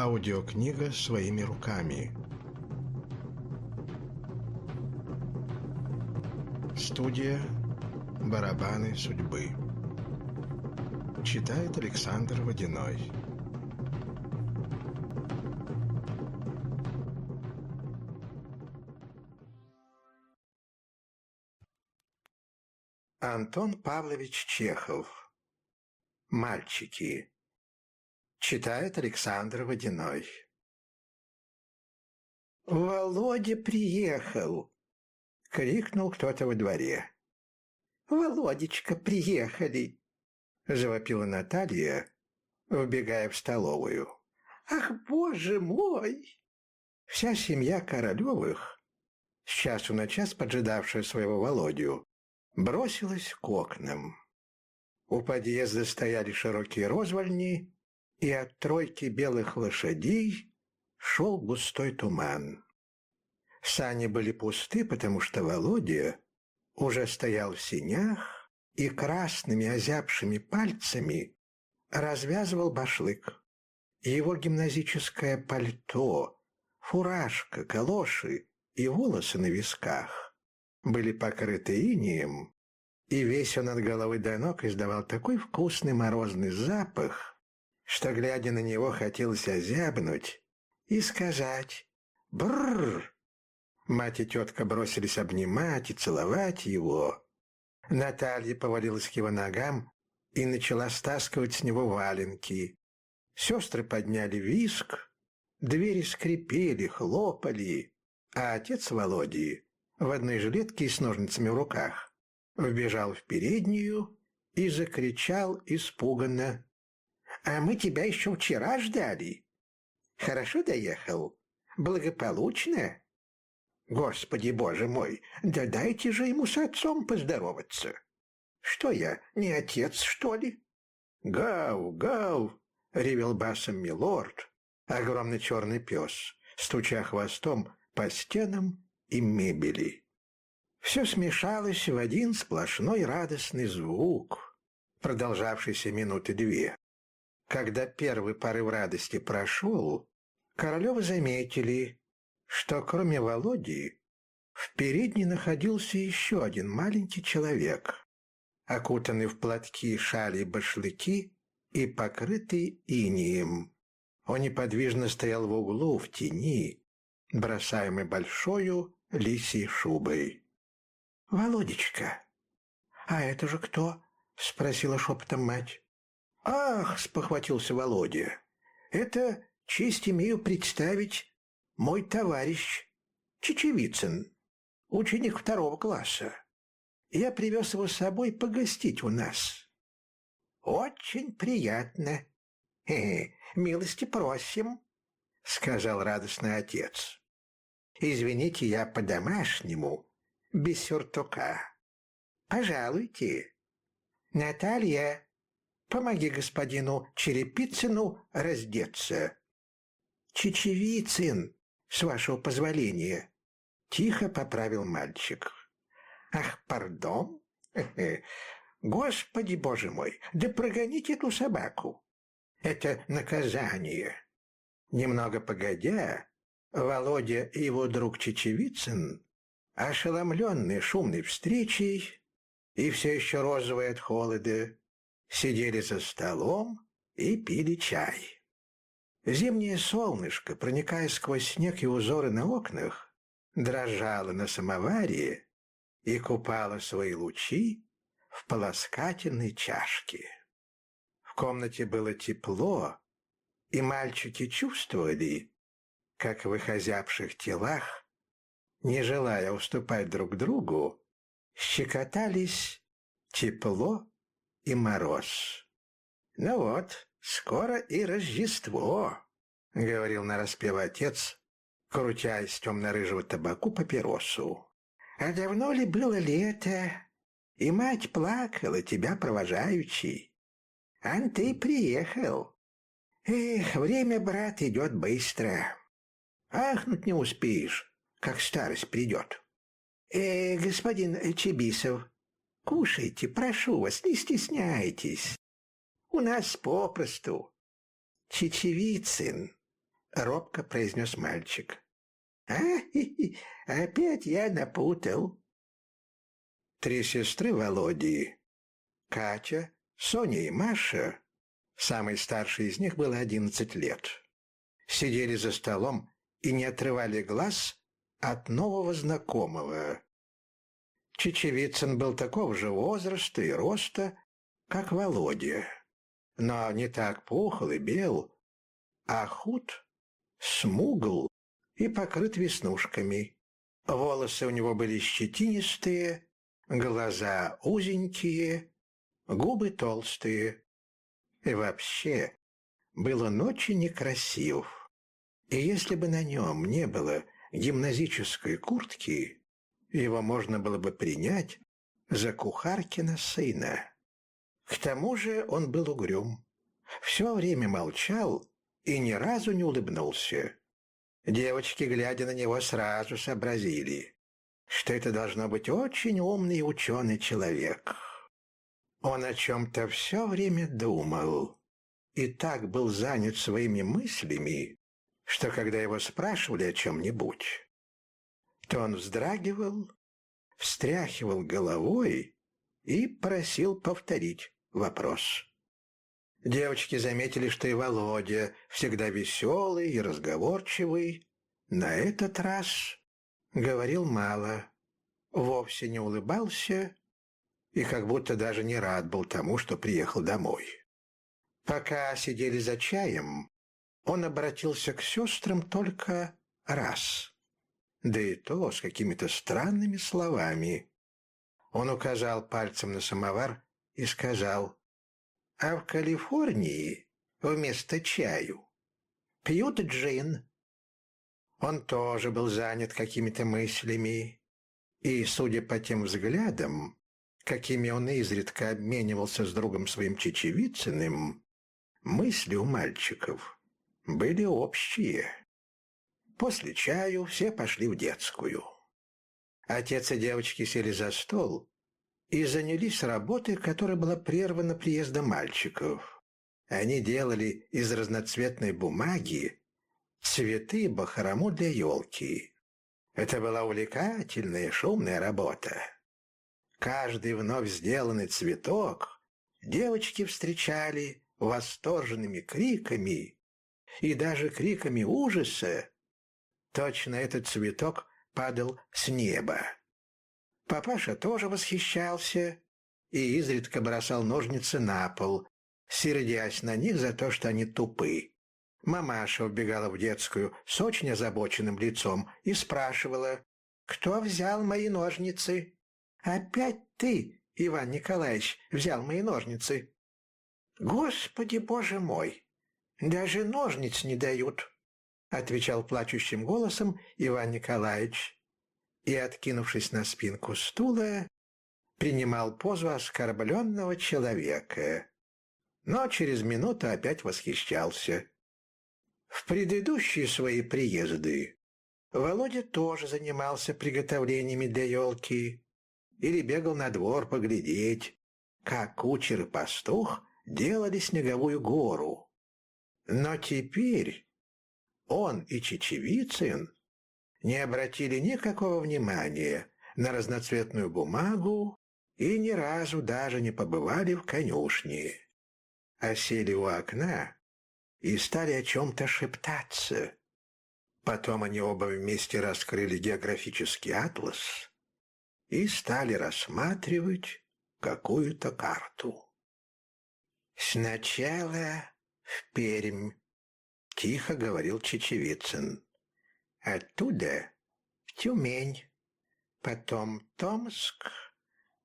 Аудиокнига своими руками. Студия «Барабаны судьбы». Читает Александр Водяной. Антон Павлович Чехов. Мальчики. Читает Александр Водяной. «Володя приехал!» — крикнул кто-то во дворе. «Володечка, приехали!» — завопила Наталья, вбегая в столовую. «Ах, боже мой!» Вся семья Королевых, с часу на час поджидавшая своего Володю, бросилась к окнам. У подъезда стояли широкие розвальни, и от тройки белых лошадей шел густой туман. Сани были пусты, потому что Володя уже стоял в синях и красными озябшими пальцами развязывал башлык. Его гимназическое пальто, фуражка, калоши и волосы на висках были покрыты инием, и весь он от головы до ног издавал такой вкусный морозный запах, что, глядя на него, хотелось озябнуть и сказать «Бррр!». Мать и тетка бросились обнимать и целовать его. Наталья повалилась к его ногам и начала стаскивать с него валенки. Сестры подняли виск, двери скрипели, хлопали, а отец Володи в одной жилетке и с ножницами в руках вбежал в переднюю и закричал испуганно а мы тебя еще вчера ждали. Хорошо доехал? Благополучно? Господи, боже мой, да дайте же ему с отцом поздороваться. Что я, не отец, что ли? Гау, гау, ревел басом милорд, огромный черный пес, стуча хвостом по стенам и мебели. Все смешалось в один сплошной радостный звук, продолжавшийся минуты две. Когда первый порыв радости прошел, Королевы заметили, что кроме Володи в передней находился еще один маленький человек, окутанный в платки, шали и башлыки и покрытый инием. Он неподвижно стоял в углу в тени, бросаемый большою лисьей шубой. «Володечка, а это же кто?» — спросила шепотом мать. «Ах!» — спохватился Володя. «Это честь имею представить мой товарищ Чечевицын, ученик второго класса. Я привез его с собой погостить у нас». «Очень приятно. Хе -хе, милости просим», — сказал радостный отец. «Извините, я по-домашнему, без сюртука. Пожалуйте. Наталья, Помоги господину Черепицыну раздеться. Чечевицын, с вашего позволения, тихо поправил мальчик. Ах, пардон. Господи, боже мой, да прогоните эту собаку. Это наказание. Немного погодя, Володя и его друг Чечевицын, ошеломленные шумной встречей и все еще розовые от холода, сидели за столом и пили чай. Зимнее солнышко, проникая сквозь снег и узоры на окнах, дрожало на самоваре и купало свои лучи в полоскательной чашке. В комнате было тепло, и мальчики чувствовали, как в их озябших телах, не желая уступать друг другу, щекотались тепло и мороз. «Ну вот, скоро и Рождество», — говорил нараспев отец, крутя из темно-рыжего табаку папиросу. «А давно ли было лето, и мать плакала тебя провожающей? Ан ты приехал. Эх, время, брат, идет быстро. Ахнуть не успеешь, как старость придет. Э, господин Чебисов, Кушайте, прошу вас, не стесняйтесь. У нас попросту. Чечевицын, — робко произнес мальчик. «А, опять я напутал». Три сестры Володи, Катя, Соня и Маша, самой старшей из них было одиннадцать лет, сидели за столом и не отрывали глаз от нового знакомого. Чечевицын был такого же возраста и роста, как Володя, но не так пухл и бел, а худ, смугл и покрыт веснушками. Волосы у него были щетинистые, глаза узенькие, губы толстые. И вообще, был он очень некрасив. И если бы на нем не было гимназической куртки, его можно было бы принять за кухаркина сына. К тому же он был угрюм. Все время молчал и ни разу не улыбнулся. Девочки, глядя на него, сразу сообразили, что это должно быть очень умный и ученый человек. Он о чем-то все время думал и так был занят своими мыслями, что когда его спрашивали о чем-нибудь, то он вздрагивал, встряхивал головой и просил повторить вопрос. Девочки заметили, что и Володя всегда веселый и разговорчивый. На этот раз говорил мало, вовсе не улыбался и как будто даже не рад был тому, что приехал домой. Пока сидели за чаем, он обратился к сестрам только раз, да и то с какими-то странными словами. Он указал пальцем на самовар и сказал а в Калифорнии вместо чаю пьют джин. Он тоже был занят какими-то мыслями, и, судя по тем взглядам, какими он изредка обменивался с другом своим Чечевицыным, мысли у мальчиков были общие. После чаю все пошли в детскую. Отец и девочки сели за стол и занялись работой, которая была прервана приездом мальчиков. Они делали из разноцветной бумаги цветы и бахрому для елки. Это была увлекательная шумная работа. Каждый вновь сделанный цветок девочки встречали восторженными криками и даже криками ужаса. Точно этот цветок падал с неба. Папаша тоже восхищался и изредка бросал ножницы на пол, сердясь на них за то, что они тупы. Мамаша убегала в детскую с очень озабоченным лицом и спрашивала, «Кто взял мои ножницы?» «Опять ты, Иван Николаевич, взял мои ножницы». «Господи, боже мой! Даже ножниц не дают!» — отвечал плачущим голосом Иван Николаевич и, откинувшись на спинку стула, принимал позу оскорбленного человека, но через минуту опять восхищался. В предыдущие свои приезды Володя тоже занимался приготовлениями для елки или бегал на двор поглядеть, как кучер и пастух делали снеговую гору. Но теперь он и Чечевицын не обратили никакого внимания на разноцветную бумагу и ни разу даже не побывали в конюшне, а сели у окна и стали о чем-то шептаться. Потом они оба вместе раскрыли географический атлас и стали рассматривать какую-то карту. «Сначала в Пермь», — тихо говорил Чечевицын. Оттуда в Тюмень, потом Томск,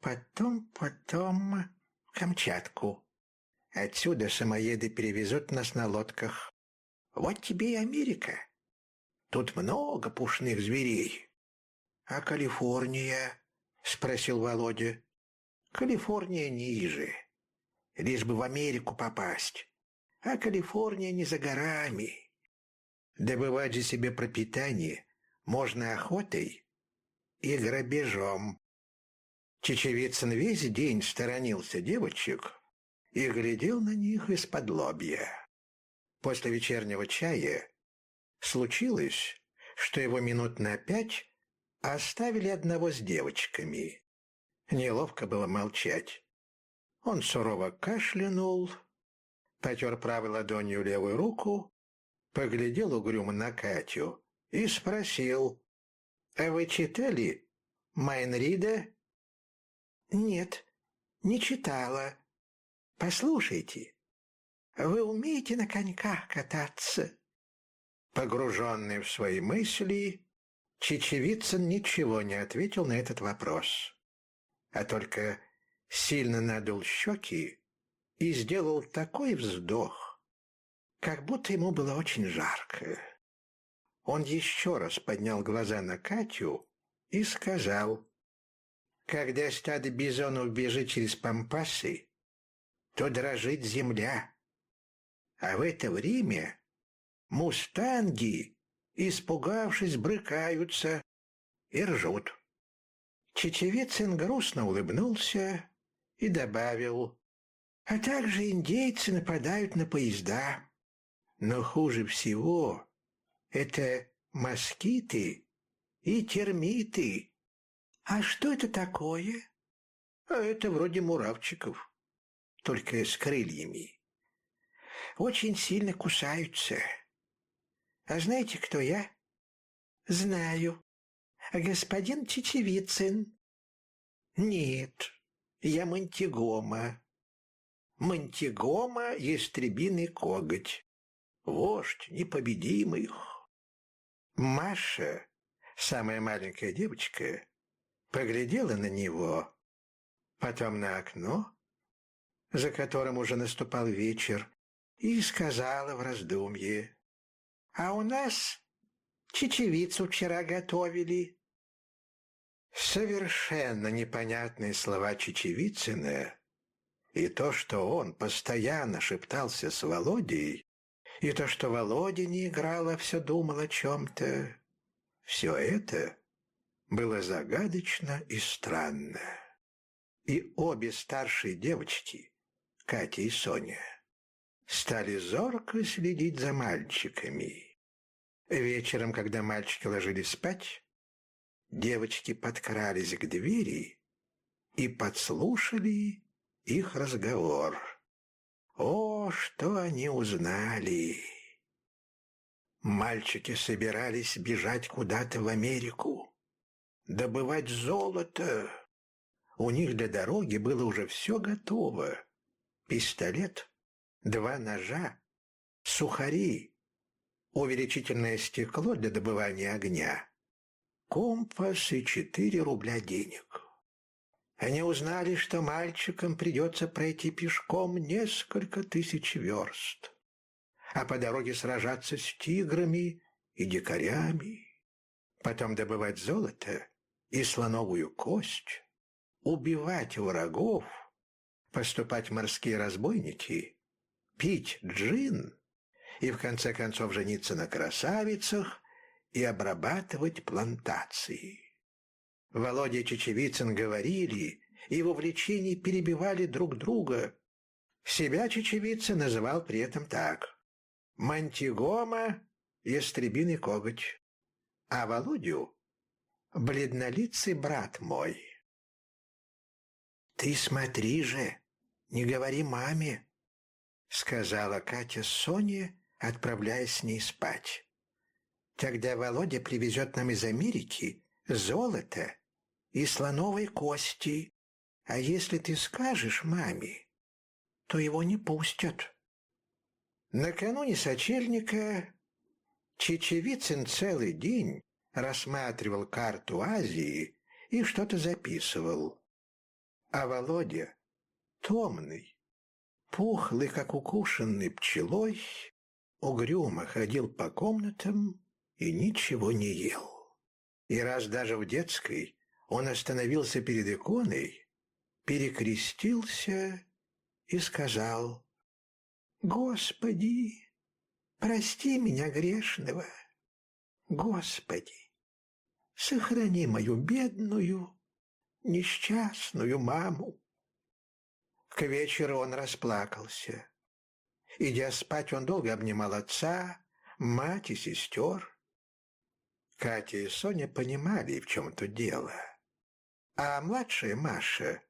потом, потом Камчатку. Отсюда самоеды перевезут нас на лодках. Вот тебе и Америка. Тут много пушных зверей. А Калифорния? Спросил Володя. Калифорния ниже. Лишь бы в Америку попасть. А Калифорния не за горами. Добывать же себе пропитание можно охотой и грабежом. Чечевицын весь день сторонился девочек и глядел на них из-под лобья. После вечернего чая Случилось, что его минут на пять оставили одного с девочками. Неловко было молчать. Он сурово кашлянул, потер правой ладонью левую руку, поглядел угрюмо на Катю и спросил, «А вы читали Майнрида?» «Нет, не читала. Послушайте, вы умеете на коньках кататься?» Погруженный в свои мысли, Чечевицын ничего не ответил на этот вопрос, а только сильно надул щеки и сделал такой вздох, как будто ему было очень жарко. Он еще раз поднял глаза на Катю и сказал, «Когда стадо бизонов бежит через пампасы, то дрожит земля, а в это время Мустанги, испугавшись, брыкаются и ржут. Чечевицын грустно улыбнулся и добавил, а также индейцы нападают на поезда. Но хуже всего это москиты и термиты. А что это такое? А это вроде муравчиков, только с крыльями. Очень сильно кусаются. А знаете, кто я? Знаю. Господин Чечевицын. Нет, я Монтигома. Монтигома — ястребиный коготь. Вождь непобедимых. Маша, самая маленькая девочка, поглядела на него, потом на окно, за которым уже наступал вечер, и сказала в раздумье, а у нас чечевицу вчера готовили. Совершенно непонятные слова Чечевицына и то, что он постоянно шептался с Володей, и то, что Володя не играл, а все думал о чем-то, все это было загадочно и странно. И обе старшие девочки, Катя и Соня, стали зорко следить за мальчиками. Вечером, когда мальчики ложились спать, девочки подкрались к двери и подслушали их разговор. О, что они узнали! Мальчики собирались бежать куда-то в Америку, добывать золото. У них для дороги было уже все готово. Пистолет, два ножа, сухари, увеличительное стекло для добывания огня, компас и четыре рубля денег. Они узнали, что мальчикам придется пройти пешком несколько тысяч верст, а по дороге сражаться с тиграми и дикарями, потом добывать золото и слоновую кость, убивать врагов, поступать морские разбойники пить джин и в конце концов жениться на красавицах и обрабатывать плантации. Володя и Чечевицын говорили и в увлечении перебивали друг друга. Себя Чечевицын называл при этом так. «Мантигома — ястребиный коготь, а Володю — бледнолицый брат мой». «Ты смотри же, не говори маме», — сказала Катя Соне, отправляясь с ней спать. «Тогда Володя привезет нам из Америки золото и слоновой кости, а если ты скажешь маме, то его не пустят». Накануне сочельника Чечевицын целый день рассматривал карту Азии и что-то записывал. А Володя, томный, пухлый, как укушенный пчелой, угрюмо ходил по комнатам и ничего не ел. И раз даже в детской он остановился перед иконой, перекрестился и сказал «Господи, прости меня грешного, Господи, сохрани мою бедную, несчастную маму». К вечеру он расплакался. Идя спать, он долго обнимал отца, мать и сестер. Катя и Соня понимали, в чем тут дело. А младшая Маша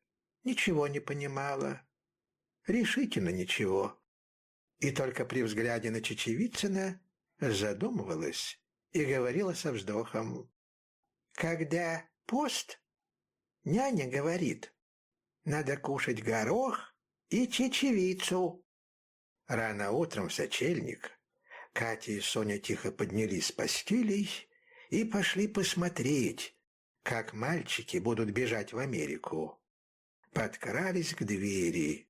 ничего не понимала. Решительно ничего. И только при взгляде на Чечевицына задумывалась и говорила со вздохом. «Когда пост, няня говорит, надо кушать горох и чечевицу». Рано утром в сочельник Катя и Соня тихо поднялись с постелей и пошли посмотреть, как мальчики будут бежать в Америку. Подкрались к двери.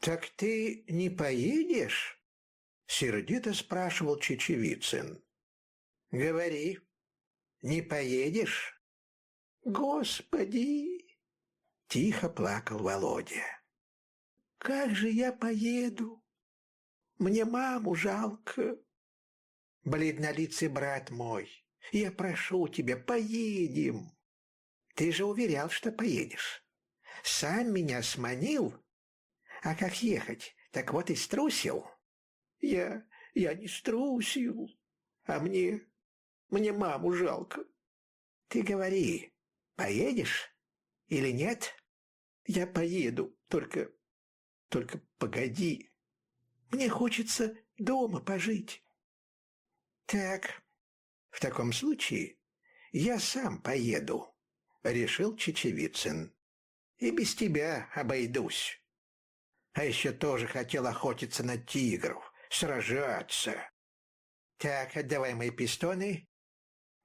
«Так ты не поедешь?» — сердито спрашивал Чечевицын. «Говори, не поедешь?» «Господи!» — тихо плакал Володя. «Как же я поеду? Мне маму жалко!» «Бледнолицый брат мой, я прошу тебя, поедем!» «Ты же уверял, что поедешь. Сам меня сманил. А как ехать? Так вот и струсил». «Я... я не струсил. А мне... мне маму жалко». «Ты говори, поедешь или нет?» «Я поеду, только... только погоди. Мне хочется дома пожить». «Так, в таком случае я сам поеду», — решил Чечевицын. «И без тебя обойдусь. А еще тоже хотел охотиться на тигров, сражаться. Так, отдавай мои пистоны».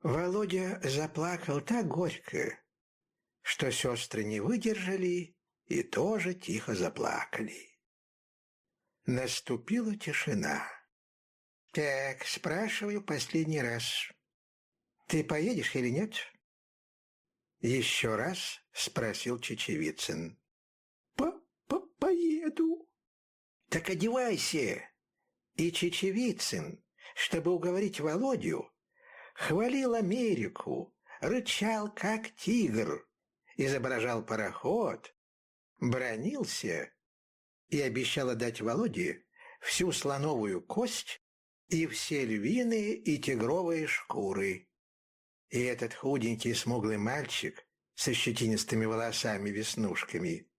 Володя заплакал так горько, что сестры не выдержали и тоже тихо заплакали. Наступила тишина. «Так, спрашиваю последний раз. Ты поедешь или нет?» Еще раз спросил Чечевицын. по по поеду «Так одевайся!» И Чечевицын, чтобы уговорить Володю, хвалил Америку, рычал, как тигр, изображал пароход, бронился и обещал отдать Володе всю слоновую кость и все львиные и тигровые шкуры. И этот худенький смуглый мальчик со щетинистыми волосами-веснушками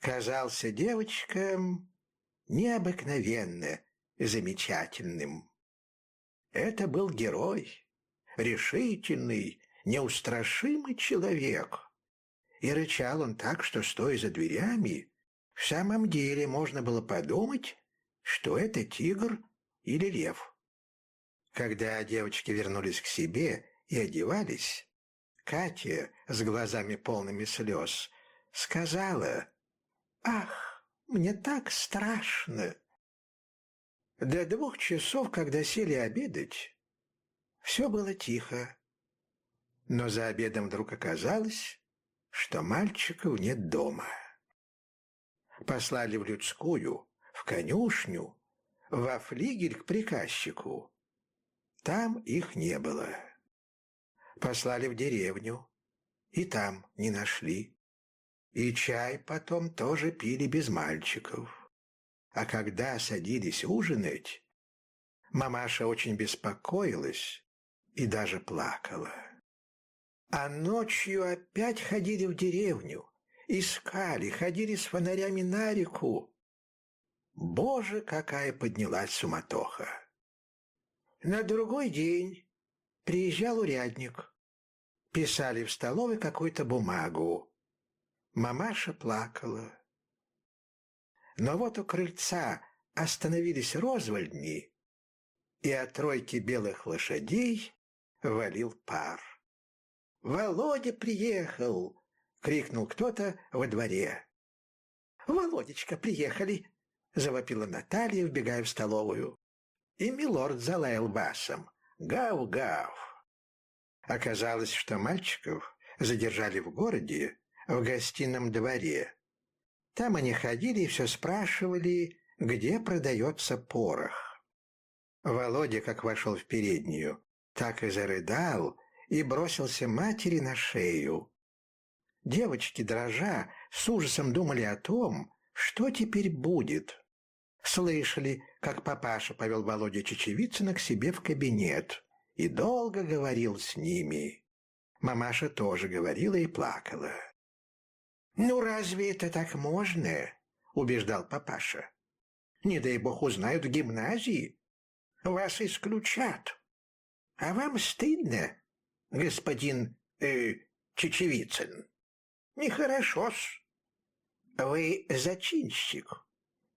казался девочкам необыкновенно замечательным. Это был герой, решительный, неустрашимый человек. И рычал он так, что, стоя за дверями, в самом деле можно было подумать, что это тигр или лев. Когда девочки вернулись к себе и одевались, Катя с глазами полными слез сказала «Ах, мне так страшно!» До двух часов, когда сели обедать, все было тихо. Но за обедом вдруг оказалось, что мальчиков нет дома. Послали в людскую, в конюшню, во флигель к приказчику. Там их не было. Послали в деревню, и там не нашли. И чай потом тоже пили без мальчиков. А когда садились ужинать, мамаша очень беспокоилась и даже плакала. А ночью опять ходили в деревню, искали, ходили с фонарями на реку, Боже, какая поднялась суматоха! На другой день приезжал урядник. Писали в столовой какую-то бумагу. Мамаша плакала. Но вот у крыльца остановились розвольни, и от тройки белых лошадей валил пар. «Володя приехал!» — крикнул кто-то во дворе. «Володечка, приехали!» — завопила Наталья, вбегая в столовую. И милорд залаял басом. «Гав-гав!» Оказалось, что мальчиков задержали в городе, в гостином дворе. Там они ходили и все спрашивали, где продается порох. Володя, как вошел в переднюю, так и зарыдал и бросился матери на шею. Девочки, дрожа, с ужасом думали о том, что теперь будет. Слышали, как папаша повел Володя Чечевицына к себе в кабинет и долго говорил с ними. Мамаша тоже говорила и плакала. «Ну разве это так можно?» — убеждал папаша. «Не дай бог узнают в гимназии. Вас исключат. А вам стыдно, господин э, Чечевицын? Нехорошо-с. Вы зачинщик.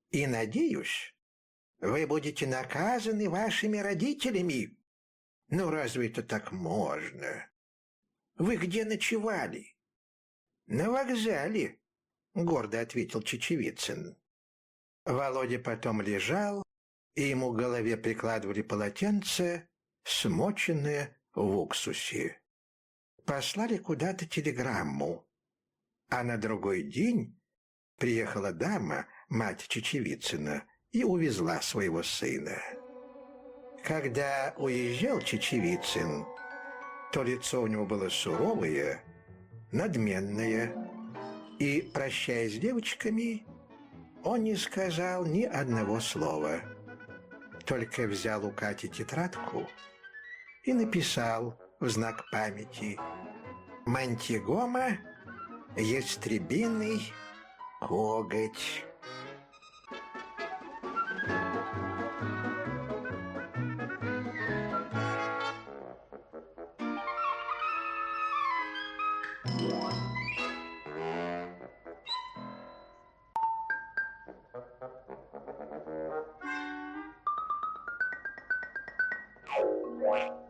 И, надеюсь, вы будете наказаны вашими родителями. Ну, разве это так можно? Вы где ночевали? На вокзале, гордо ответил Чечевицын. Володя потом лежал, и ему к голове прикладывали полотенце, смоченное в уксусе. Послали куда-то телеграмму, а на другой день приехала дама, мать Чечевицына, и увезла своего сына. Когда уезжал Чечевицын, то лицо у него было суровое, надменное, и, прощаясь с девочками, он не сказал ни одного слова, только взял у Кати тетрадку и написал в знак памяти «Мантигома, ястребиный коготь». Bye.